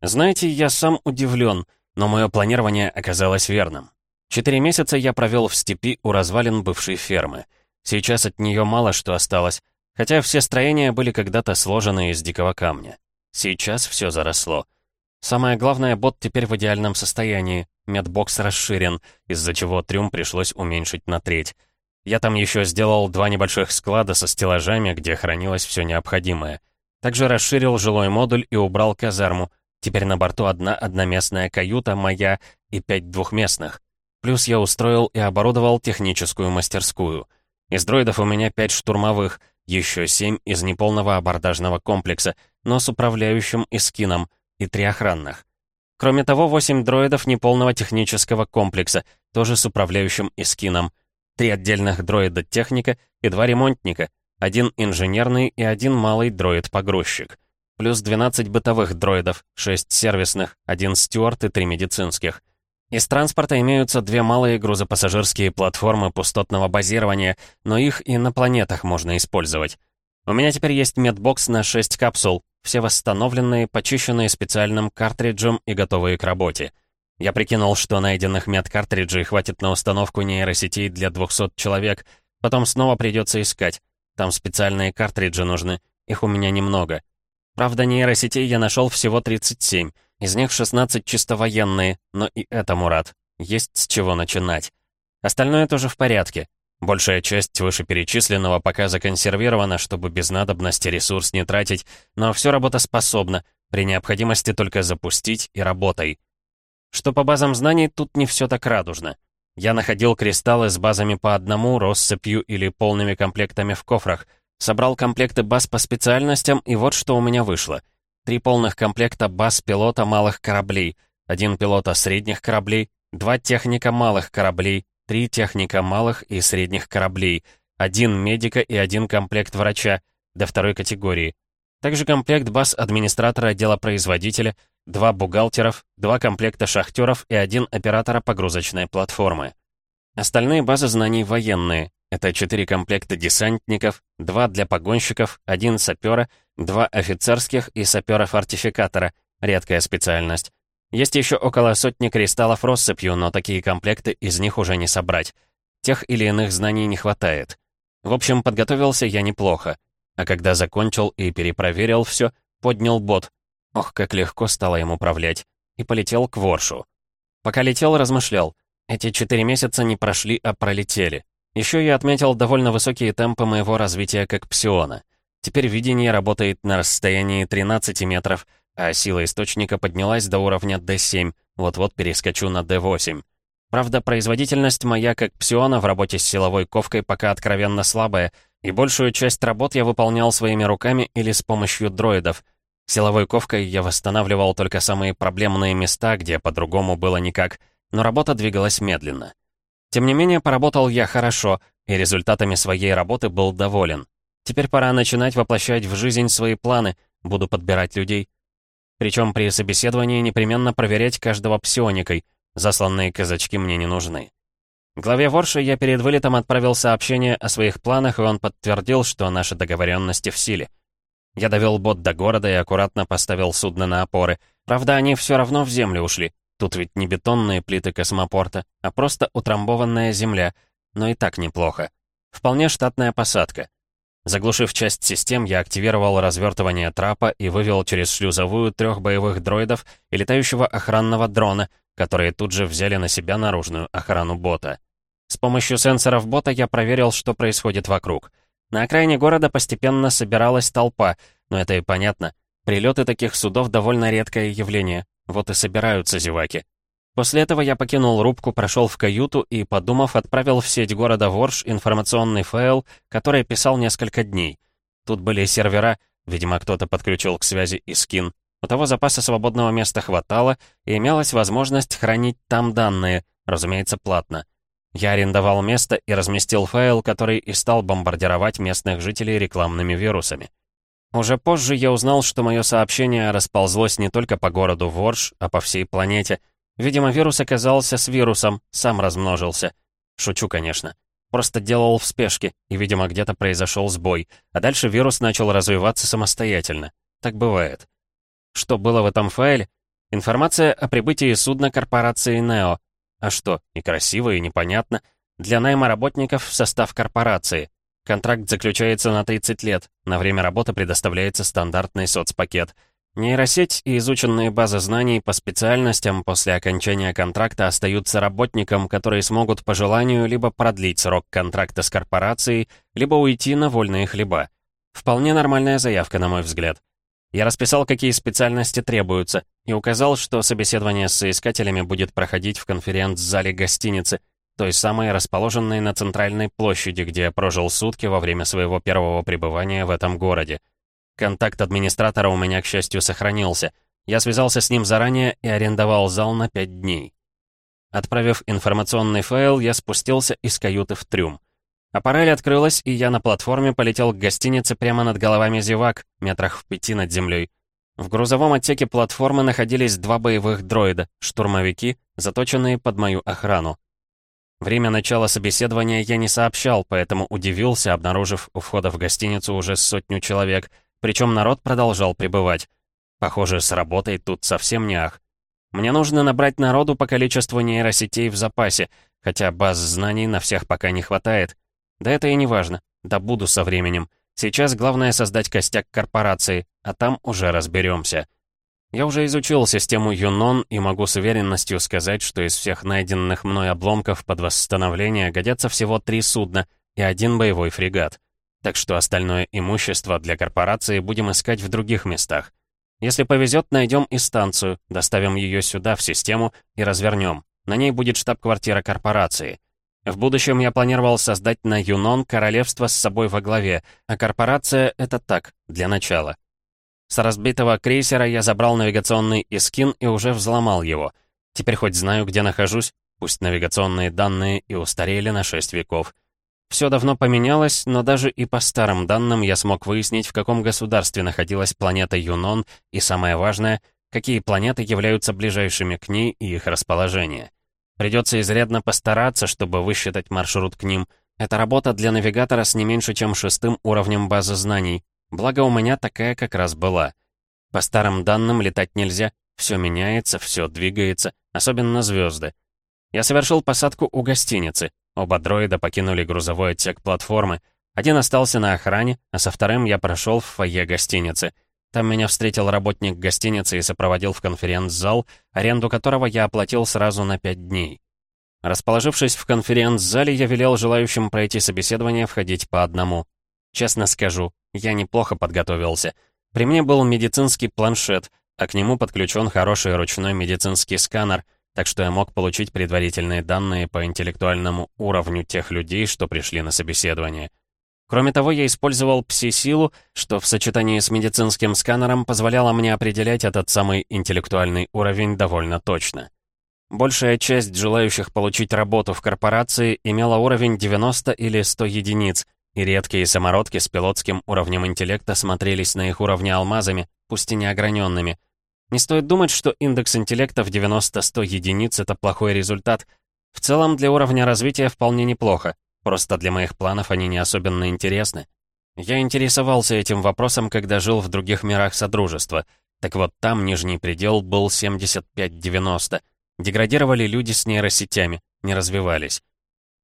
Знаете, я сам удивлен, но мое планирование оказалось верным. Четыре месяца я провел в степи у развалин бывшей фермы. Сейчас от нее мало что осталось, хотя все строения были когда-то сложены из дикого камня. Сейчас все заросло. Самое главное, бот теперь в идеальном состоянии. Медбокс расширен, из-за чего трюм пришлось уменьшить на треть. Я там еще сделал два небольших склада со стеллажами, где хранилось все необходимое. Также расширил жилой модуль и убрал казарму. Теперь на борту одна одноместная каюта, моя, и пять двухместных. Плюс я устроил и оборудовал техническую мастерскую. Из дроидов у меня пять штурмовых, еще семь из неполного абордажного комплекса, но с управляющим и скином, и три охранных. Кроме того, восемь дроидов неполного технического комплекса, тоже с управляющим и скином, три отдельных дроида-техника и два ремонтника, один инженерный и один малый дроид-погрузчик. Плюс 12 бытовых дроидов, 6 сервисных, один стюарт и три медицинских. Из транспорта имеются две малые грузопассажирские платформы пустотного базирования, но их и на планетах можно использовать. У меня теперь есть медбокс на 6 капсул, все восстановленные, почищенные специальным картриджем и готовые к работе. Я прикинул, что найденных медкартриджей хватит на установку нейросетей для 200 человек, потом снова придется искать. Там специальные картриджи нужны, их у меня немного. Правда, нейросетей я нашел всего 37, из них 16 чисто военные, но и этому рад. Есть с чего начинать. Остальное тоже в порядке. Большая часть вышеперечисленного пока законсервирована, чтобы без надобности ресурс не тратить, но все работоспособно, при необходимости только запустить и работай. Что по базам знаний, тут не все так радужно. Я находил кристаллы с базами по одному, россыпью или полными комплектами в кофрах, собрал комплекты баз по специальностям, и вот что у меня вышло — Три полных комплекта баз пилота малых кораблей, один пилота средних кораблей, два техника малых кораблей, три техника малых и средних кораблей, один медика и один комплект врача до второй категории. Также комплект баз администратора делопроизводителя, два бухгалтеров, два комплекта шахтеров и один оператора погрузочной платформы. Остальные базы знаний военные. Это четыре комплекта десантников, два для погонщиков, один сапера Два офицерских и сапера-фортификатора, редкая специальность. Есть еще около сотни кристаллов россыпью, но такие комплекты из них уже не собрать. Тех или иных знаний не хватает. В общем, подготовился я неплохо. А когда закончил и перепроверил все, поднял бот. Ох, как легко стало им управлять. И полетел к Воршу. Пока летел, размышлял. Эти четыре месяца не прошли, а пролетели. Еще я отметил довольно высокие темпы моего развития как псиона. Теперь видение работает на расстоянии 13 метров, а сила источника поднялась до уровня D7, вот-вот перескочу на D8. Правда, производительность моя как псиона в работе с силовой ковкой пока откровенно слабая, и большую часть работ я выполнял своими руками или с помощью дроидов. Силовой ковкой я восстанавливал только самые проблемные места, где по-другому было никак, но работа двигалась медленно. Тем не менее, поработал я хорошо, и результатами своей работы был доволен. Теперь пора начинать воплощать в жизнь свои планы, буду подбирать людей. Причем при собеседовании непременно проверять каждого псионикой, засланные казачки мне не нужны. Главе Ворши я перед вылетом отправил сообщение о своих планах, и он подтвердил, что наши договоренности в силе. Я довел бот до города и аккуратно поставил судно на опоры. Правда, они все равно в землю ушли. Тут ведь не бетонные плиты космопорта, а просто утрамбованная земля, но и так неплохо. Вполне штатная посадка. Заглушив часть систем, я активировал развертывание трапа и вывел через шлюзовую трех боевых дроидов и летающего охранного дрона, которые тут же взяли на себя наружную охрану бота. С помощью сенсоров бота я проверил, что происходит вокруг. На окраине города постепенно собиралась толпа, но это и понятно. Прилеты таких судов довольно редкое явление, вот и собираются зеваки. После этого я покинул рубку, прошел в каюту и, подумав, отправил в сеть города Ворш информационный файл, который писал несколько дней. Тут были сервера, видимо, кто-то подключил к связи и скин. У того запаса свободного места хватало, и имелась возможность хранить там данные, разумеется, платно. Я арендовал место и разместил файл, который и стал бомбардировать местных жителей рекламными вирусами. Уже позже я узнал, что мое сообщение расползлось не только по городу Ворш, а по всей планете — Видимо, вирус оказался с вирусом, сам размножился. Шучу, конечно. Просто делал в спешке, и, видимо, где-то произошел сбой, а дальше вирус начал развиваться самостоятельно. Так бывает. Что было в этом файле? Информация о прибытии судна корпорации «Нео». А что, и красиво, и непонятно. Для найма работников в состав корпорации. Контракт заключается на 30 лет. На время работы предоставляется стандартный соцпакет. Нейросеть и изученные базы знаний по специальностям после окончания контракта остаются работникам, которые смогут по желанию либо продлить срок контракта с корпорацией, либо уйти на вольные хлеба. Вполне нормальная заявка, на мой взгляд. Я расписал, какие специальности требуются, и указал, что собеседование с соискателями будет проходить в конференц-зале гостиницы, той самой расположенной на центральной площади, где я прожил сутки во время своего первого пребывания в этом городе. Контакт администратора у меня, к счастью, сохранился. Я связался с ним заранее и арендовал зал на пять дней. Отправив информационный файл, я спустился из каюты в трюм. Аппарель открылась, и я на платформе полетел к гостинице прямо над головами зевак, метрах в пяти над землей. В грузовом отсеке платформы находились два боевых дроида, штурмовики, заточенные под мою охрану. Время начала собеседования я не сообщал, поэтому удивился, обнаружив у входа в гостиницу уже сотню человек, причем народ продолжал пребывать. Похоже, с работой тут совсем не ах. Мне нужно набрать народу по количеству нейросетей в запасе, хотя баз знаний на всех пока не хватает. Да это и не важно. Да буду со временем. Сейчас главное создать костяк корпорации, а там уже разберемся. Я уже изучил систему Юнон и могу с уверенностью сказать, что из всех найденных мной обломков под восстановление годятся всего три судна и один боевой фрегат. Так что остальное имущество для корпорации будем искать в других местах. Если повезет, найдем и станцию, доставим ее сюда, в систему, и развернем. На ней будет штаб-квартира корпорации. В будущем я планировал создать на Юнон королевство с собой во главе, а корпорация — это так, для начала. С разбитого крейсера я забрал навигационный искин и уже взломал его. Теперь хоть знаю, где нахожусь, пусть навигационные данные и устарели на 6 веков. Все давно поменялось, но даже и по старым данным я смог выяснить, в каком государстве находилась планета Юнон, и самое важное, какие планеты являются ближайшими к ней и их расположение. Придется изрядно постараться, чтобы высчитать маршрут к ним. Это работа для навигатора с не меньше, чем шестым уровнем базы знаний. Благо у меня такая как раз была. По старым данным летать нельзя, все меняется, все двигается, особенно звезды. Я совершил посадку у гостиницы. Оба дроида покинули грузовой отсек платформы. Один остался на охране, а со вторым я прошел в фойе гостиницы — там меня встретил работник гостиницы и сопроводил в конференц-зал, аренду которого я оплатил сразу на пять дней. Расположившись в конференц-зале, я велел желающим пройти собеседование входить по одному. Честно скажу, я неплохо подготовился. При мне был медицинский планшет, а к нему подключен хороший ручной медицинский сканер, так что я мог получить предварительные данные по интеллектуальному уровню тех людей, что пришли на собеседование. Кроме того, я использовал пси-силу, что в сочетании с медицинским сканером позволяло мне определять этот самый интеллектуальный уровень довольно точно. Большая часть желающих получить работу в корпорации имела уровень 90 или 100 единиц, и редкие самородки с пилотским уровнем интеллекта смотрелись на их уровне алмазами, пусть и неограненными. Не стоит думать, что индекс интеллекта в 90-100 единиц — это плохой результат. В целом, для уровня развития вполне неплохо. Просто для моих планов они не особенно интересны. Я интересовался этим вопросом, когда жил в других мирах Содружества. Так вот, там нижний предел был 75-90. Деградировали люди с нейросетями, не развивались.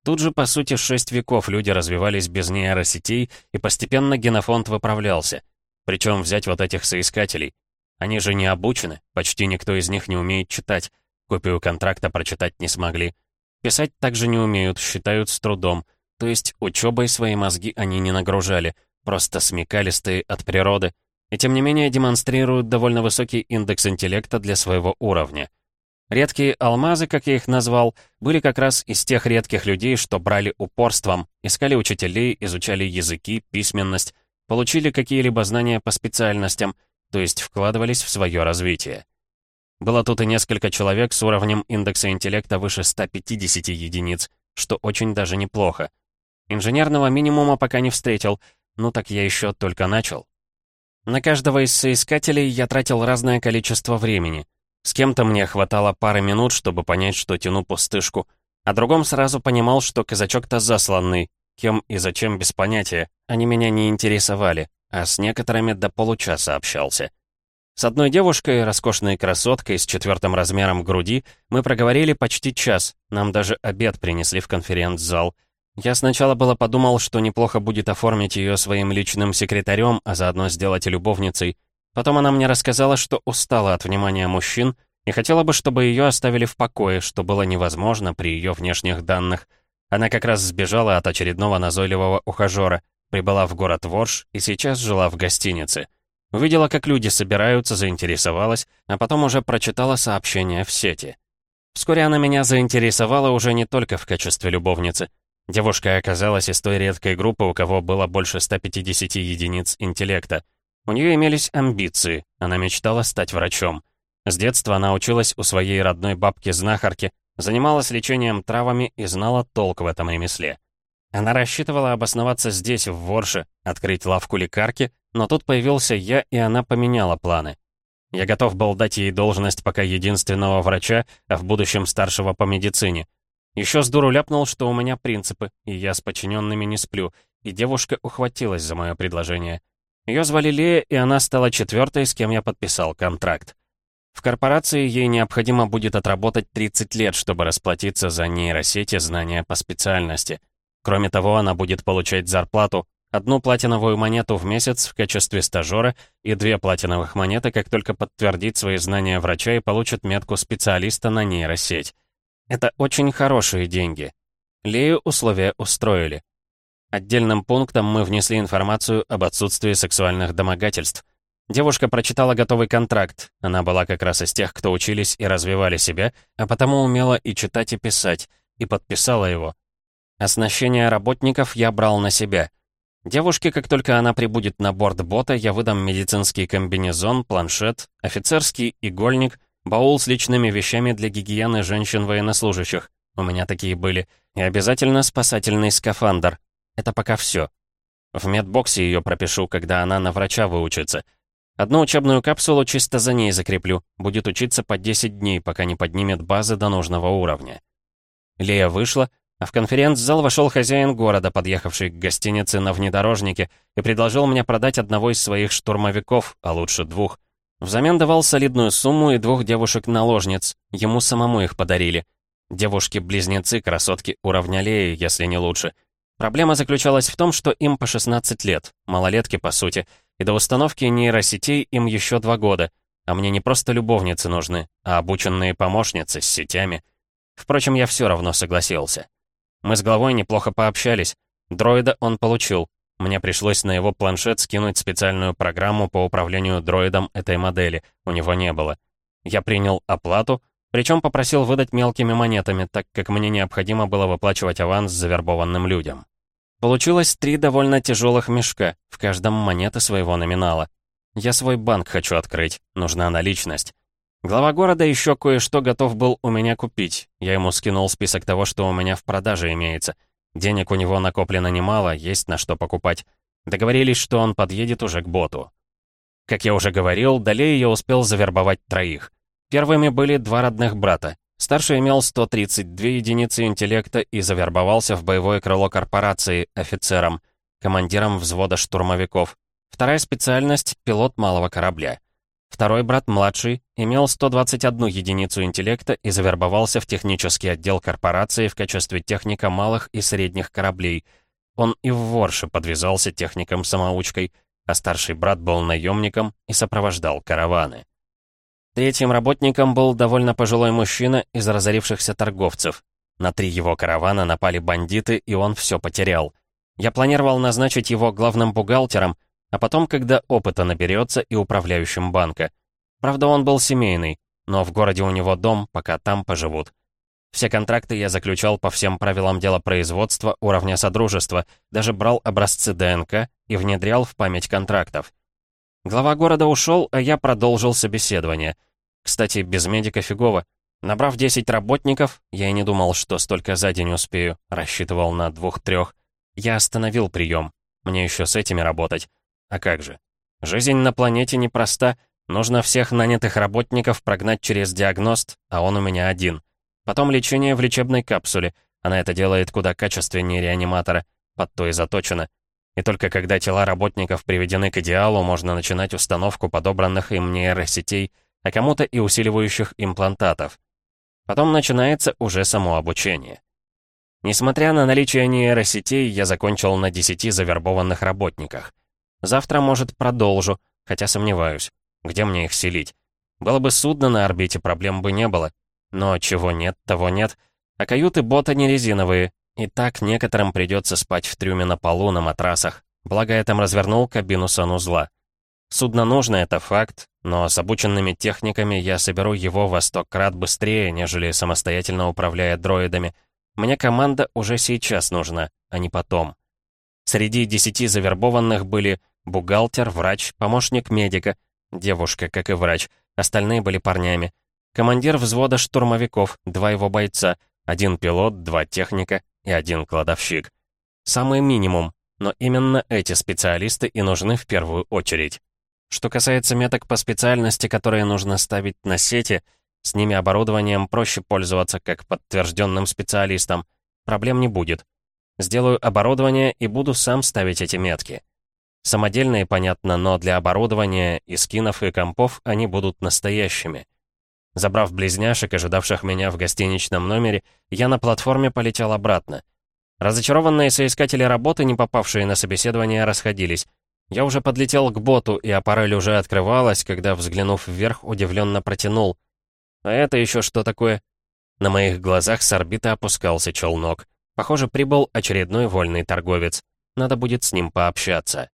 Тут же, по сути, шесть веков люди развивались без нейросетей, и постепенно генофонд выправлялся. Причем взять вот этих соискателей. Они же не обучены, почти никто из них не умеет читать. Копию контракта прочитать не смогли. Писать также не умеют, считают с трудом. То есть учебой свои мозги они не нагружали, просто смекалистые от природы, и тем не менее демонстрируют довольно высокий индекс интеллекта для своего уровня. Редкие алмазы, как я их назвал, были как раз из тех редких людей, что брали упорством, искали учителей, изучали языки, письменность, получили какие-либо знания по специальностям, то есть вкладывались в свое развитие. Было тут и несколько человек с уровнем индекса интеллекта выше 150 единиц, что очень даже неплохо. Инженерного минимума пока не встретил, ну так я еще только начал. На каждого из соискателей я тратил разное количество времени. С кем-то мне хватало пары минут, чтобы понять, что тяну пустышку, а другом сразу понимал, что казачок-то засланный, кем и зачем без понятия, они меня не интересовали, а с некоторыми до получаса общался. С одной девушкой, роскошной красоткой с четвертым размером груди, мы проговорили почти час, нам даже обед принесли в конференц-зал. Я сначала было подумал, что неплохо будет оформить ее своим личным секретарем, а заодно сделать и любовницей. Потом она мне рассказала, что устала от внимания мужчин и хотела бы, чтобы ее оставили в покое, что было невозможно при ее внешних данных. Она как раз сбежала от очередного назойливого ухажера, прибыла в город Ворш и сейчас жила в гостинице. Увидела, как люди собираются, заинтересовалась, а потом уже прочитала сообщения в сети. Вскоре она меня заинтересовала уже не только в качестве любовницы. Девушка оказалась из той редкой группы, у кого было больше 150 единиц интеллекта. У нее имелись амбиции, она мечтала стать врачом. С детства она училась у своей родной бабки-знахарки, занималась лечением травами и знала толк в этом ремесле. Она рассчитывала обосноваться здесь, в Ворше, открыть лавку лекарки, но тут появился я, и она поменяла планы. Я готов был дать ей должность пока единственного врача, а в будущем старшего по медицине. Еще с дуру ляпнул, что у меня принципы, и я с подчиненными не сплю, и девушка ухватилась за мое предложение. Ее звали Лея, и она стала четвертой, с кем я подписал контракт. В корпорации ей необходимо будет отработать 30 лет, чтобы расплатиться за нейросети знания по специальности — Кроме того, она будет получать зарплату, одну платиновую монету в месяц в качестве стажера и две платиновых монеты, как только подтвердит свои знания врача и получит метку специалиста на нейросеть. Это очень хорошие деньги. Лею условия устроили. Отдельным пунктом мы внесли информацию об отсутствии сексуальных домогательств. Девушка прочитала готовый контракт. Она была как раз из тех, кто учились и развивали себя, а потому умела и читать, и писать, и подписала его. Оснащение работников я брал на себя. Девушке, как только она прибудет на борт бота, я выдам медицинский комбинезон, планшет, офицерский игольник, баул с личными вещами для гигиены женщин-военнослужащих. У меня такие были. И обязательно спасательный скафандр. Это пока все. В медбоксе ее пропишу, когда она на врача выучится. Одну учебную капсулу чисто за ней закреплю. Будет учиться по 10 дней, пока не поднимет базы до нужного уровня. Лея вышла, а в конференц-зал вошел хозяин города, подъехавший к гостинице на внедорожнике, и предложил мне продать одного из своих штурмовиков, а лучше двух. Взамен давал солидную сумму и двух девушек-наложниц, ему самому их подарили. Девушки-близнецы, красотки уровня Леи, если не лучше. Проблема заключалась в том, что им по 16 лет, малолетки по сути, и до установки нейросетей им еще два года, а мне не просто любовницы нужны, а обученные помощницы с сетями. Впрочем, я все равно согласился. Мы с главой неплохо пообщались. Дроида он получил. Мне пришлось на его планшет скинуть специальную программу по управлению дроидом этой модели. У него не было. Я принял оплату, причем попросил выдать мелкими монетами, так как мне необходимо было выплачивать аванс завербованным людям. Получилось три довольно тяжелых мешка, в каждом монеты своего номинала. Я свой банк хочу открыть, нужна наличность. Глава города еще кое-что готов был у меня купить. Я ему скинул список того, что у меня в продаже имеется. Денег у него накоплено немало, есть на что покупать. Договорились, что он подъедет уже к боту. Как я уже говорил, далее я успел завербовать троих. Первыми были два родных брата. Старший имел 132 единицы интеллекта и завербовался в боевое крыло корпорации офицером, командиром взвода штурмовиков. Вторая специальность — пилот малого корабля. Второй брат, младший, имел 121 единицу интеллекта и завербовался в технический отдел корпорации в качестве техника малых и средних кораблей. Он и в Ворше подвязался техником-самоучкой, а старший брат был наемником и сопровождал караваны. Третьим работником был довольно пожилой мужчина из разорившихся торговцев. На три его каравана напали бандиты, и он все потерял. Я планировал назначить его главным бухгалтером, а потом, когда опыта наберется и управляющим банка. Правда, он был семейный, но в городе у него дом, пока там поживут. Все контракты я заключал по всем правилам дела производства уровня Содружества, даже брал образцы ДНК и внедрял в память контрактов. Глава города ушел, а я продолжил собеседование. Кстати, без медика фигово. Набрав 10 работников, я и не думал, что столько за день успею, рассчитывал на двух-трех. Я остановил прием. Мне еще с этими работать. А как же? Жизнь на планете непроста. Нужно всех нанятых работников прогнать через диагност, а он у меня один. Потом лечение в лечебной капсуле. Она это делает куда качественнее реаниматора. Под то и заточено. И только когда тела работников приведены к идеалу, можно начинать установку подобранных им нейросетей, а кому-то и усиливающих имплантатов. Потом начинается уже само обучение. Несмотря на наличие нейросетей, я закончил на 10 завербованных работниках. Завтра, может, продолжу, хотя сомневаюсь. Где мне их селить? Было бы судно на орбите, проблем бы не было. Но чего нет, того нет. А каюты бота не резиновые, и так некоторым придется спать в трюме на полу на матрасах. Благо я там развернул кабину санузла. Судно нужно, это факт, но с обученными техниками я соберу его во сто крат быстрее, нежели самостоятельно управляя дроидами. Мне команда уже сейчас нужна, а не потом. Среди десяти завербованных были бухгалтер, врач, помощник медика, девушка, как и врач, остальные были парнями. Командир взвода штурмовиков, два его бойца, один пилот, два техника, и один кладовщик. Самый минимум, но именно эти специалисты и нужны в первую очередь. Что касается меток по специальности, которые нужно ставить на сети, с ними оборудованием проще пользоваться как подтвержденным специалистом. Проблем не будет. Сделаю оборудование и буду сам ставить эти метки. Самодельные, понятно, но для оборудования и скинов, и компов они будут настоящими. Забрав близняшек, ожидавших меня в гостиничном номере, я на платформе полетел обратно. Разочарованные соискатели работы, не попавшие на собеседование, расходились. Я уже подлетел к боту, и аппарель уже открывалась, когда, взглянув вверх, удивленно протянул. «А это еще что такое?» На моих глазах с орбиты опускался челнок. Похоже, прибыл очередной вольный торговец. Надо будет с ним пообщаться.